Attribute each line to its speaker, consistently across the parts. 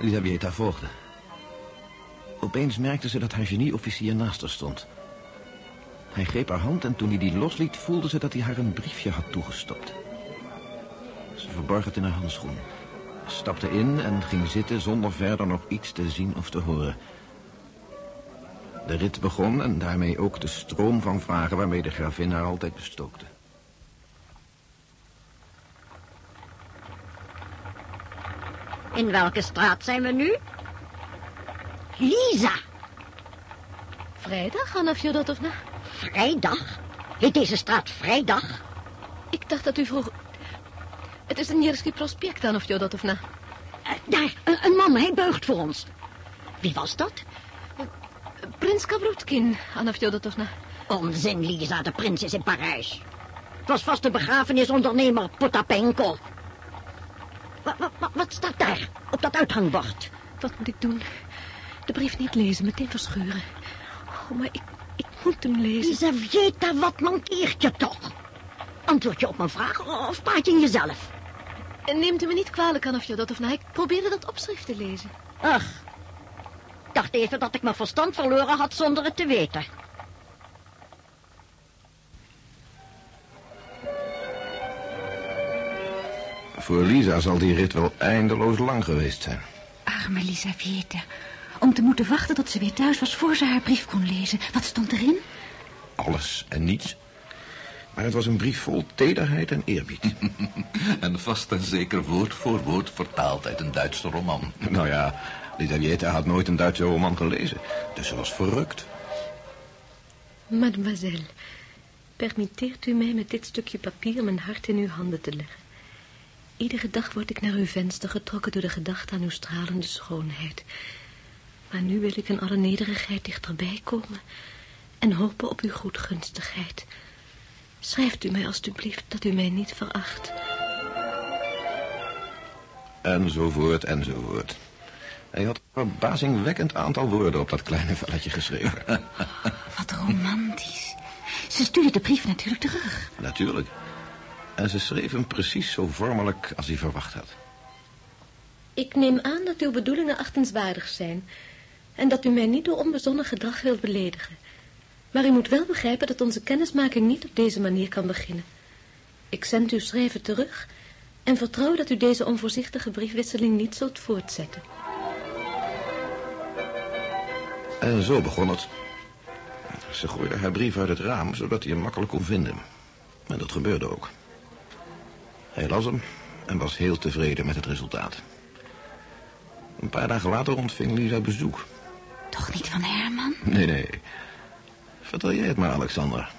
Speaker 1: Elisabetta volgde. Opeens merkte ze dat haar genieofficier naast haar stond. Hij greep haar hand en toen hij die losliet... voelde ze dat hij haar een briefje had toegestopt. Ze verborg het in haar handschoen. Stapte in en ging zitten zonder verder nog iets te zien of te horen. De rit begon en daarmee ook de stroom van vragen... waarmee de gravin haar altijd bestookte.
Speaker 2: In welke straat zijn we nu? Lisa.
Speaker 3: Vrijdag, Anna Fjodotovna?
Speaker 2: Vrijdag? Heet deze straat Vrijdag?
Speaker 3: Ik dacht dat u vroeg... Het is een Nevsky Prospect, Anna Fjodotovna.
Speaker 2: Uh, daar, een, een, man, hij buigt voor ons. Wie was dat?
Speaker 3: Uh, prins Kabrutkin, Anna Fjodotovna.
Speaker 2: Onzin, Lisa, de prins is in Parijs. Het was vast de begrafenisondernemer Potapenko. Wat, wat, wat staat daar op dat uithangbord?
Speaker 3: Wat moet ik doen? De brief niet lezen, meteen verscheuren. Oh, maar ik, ik moet hem lezen.
Speaker 2: Lisaveta, wat mankeert je toch? Antwoord je op mijn vraag of praat je in jezelf?
Speaker 3: Neemt u me niet kwalijk aan of je dat of nou. Ik probeerde dat opschrift te lezen.
Speaker 2: Ach, ik dacht even dat ik mijn verstand verloren had zonder het te weten.
Speaker 1: Voor Lisa zal die rit wel eindeloos lang geweest zijn.
Speaker 4: Arme Lisaveta. Om te moeten wachten tot ze weer thuis was voor ze haar brief kon lezen. Wat stond erin?
Speaker 1: Alles en niets. Maar het was een brief vol tederheid en eerbied.
Speaker 5: en vast en zeker woord voor woord vertaald uit een Duitse roman.
Speaker 1: Nou ja, Lisaveta had nooit een Duitse roman gelezen. Dus ze was verrukt.
Speaker 3: Mademoiselle, permitteert u mij met dit stukje papier mijn hart in uw handen te leggen. Iedere dag word ik naar uw venster getrokken door de gedachte aan uw stralende schoonheid. Maar nu wil ik in alle nederigheid dichterbij komen en hopen op uw goedgunstigheid. Schrijft u mij alstublieft dat u mij niet veracht.
Speaker 1: Enzovoort, enzovoort. Hij had een verbazingwekkend aantal woorden op dat kleine velletje geschreven.
Speaker 4: Wat romantisch. Ze stuurde de brief natuurlijk terug.
Speaker 1: Natuurlijk. En ze schreef hem precies zo vormelijk als hij verwacht had.
Speaker 3: Ik neem aan dat uw bedoelingen achtenswaardig zijn... en dat u mij niet door onbezonnen gedrag wilt beledigen. Maar u moet wel begrijpen dat onze kennismaking niet op deze manier kan beginnen. Ik zend uw schrijven terug... en vertrouw dat u deze onvoorzichtige briefwisseling niet zult voortzetten.
Speaker 1: En zo begon het. Ze gooide haar brief uit het raam, zodat hij hem makkelijk kon vinden. En dat gebeurde ook. Hij las hem en was heel tevreden met het resultaat. Een paar dagen later ontving Lisa bezoek.
Speaker 4: Toch niet van Herman?
Speaker 1: Nee, nee. Vertel jij het maar, Alexander.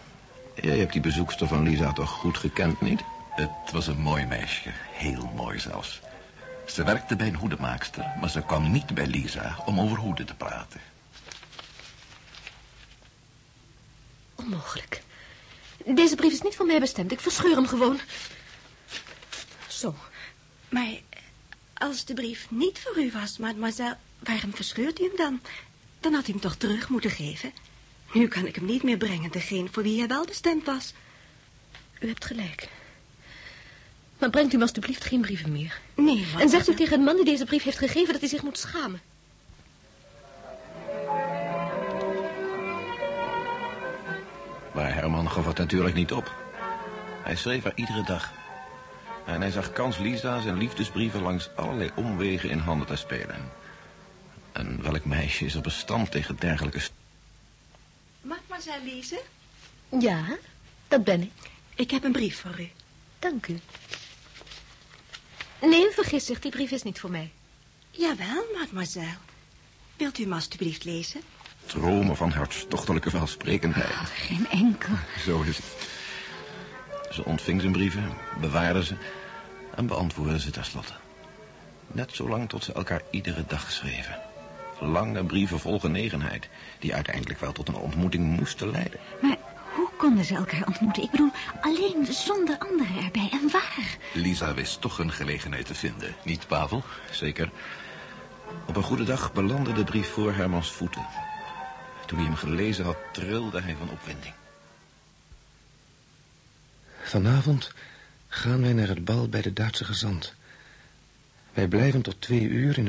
Speaker 1: Jij hebt die bezoekster van Lisa toch goed gekend, niet?
Speaker 5: Het was een mooi meisje. Heel mooi zelfs. Ze werkte bij een hoedemaakster, maar ze kwam niet bij Lisa om over hoeden te praten.
Speaker 3: Onmogelijk. Deze brief is niet voor mij bestemd. Ik verscheur hem gewoon. Zo.
Speaker 6: Maar als de brief niet voor u was, mademoiselle, waarom verscheurt u hem dan? Dan had u hem toch terug moeten geven. Nu kan ik hem niet meer brengen, degene voor wie hij wel bestemd was.
Speaker 3: U hebt gelijk. Maar brengt u me alstublieft geen brieven meer.
Speaker 6: Nee,
Speaker 3: En zegt u tegen een man die deze brief heeft gegeven dat hij zich moet schamen.
Speaker 1: Maar Herman gaf het natuurlijk niet op. Hij schreef haar iedere dag. En hij zag kans Lisa zijn liefdesbrieven langs allerlei omwegen in handen te spelen. En welk meisje is er bestand tegen dergelijke...
Speaker 6: Mademoiselle Lise?
Speaker 3: Ja, dat ben ik.
Speaker 6: Ik heb een brief voor u.
Speaker 3: Dank u. Nee, u vergist zich, die brief is niet voor mij.
Speaker 6: Jawel, mademoiselle. Wilt u hem alstublieft lezen?
Speaker 1: Dromen van hartstochtelijke welsprekendheid.
Speaker 4: Oh, geen enkel.
Speaker 1: Zo is het. Ze ontving zijn brieven, bewaarde ze en beantwoordde ze tenslotte. Net zolang tot ze elkaar iedere dag schreven. Lange brieven vol genegenheid, die uiteindelijk wel tot een ontmoeting moesten leiden.
Speaker 4: Maar hoe konden ze elkaar ontmoeten? Ik bedoel, alleen zonder anderen erbij. En waar?
Speaker 5: Lisa wist toch een gelegenheid te vinden, niet Pavel?
Speaker 1: Zeker. Op een goede dag belandde de brief voor Hermans voeten. Toen hij hem gelezen had, trilde hij van opwinding. Vanavond gaan wij naar het bal bij de Duitse gezant. Wij blijven tot twee uur in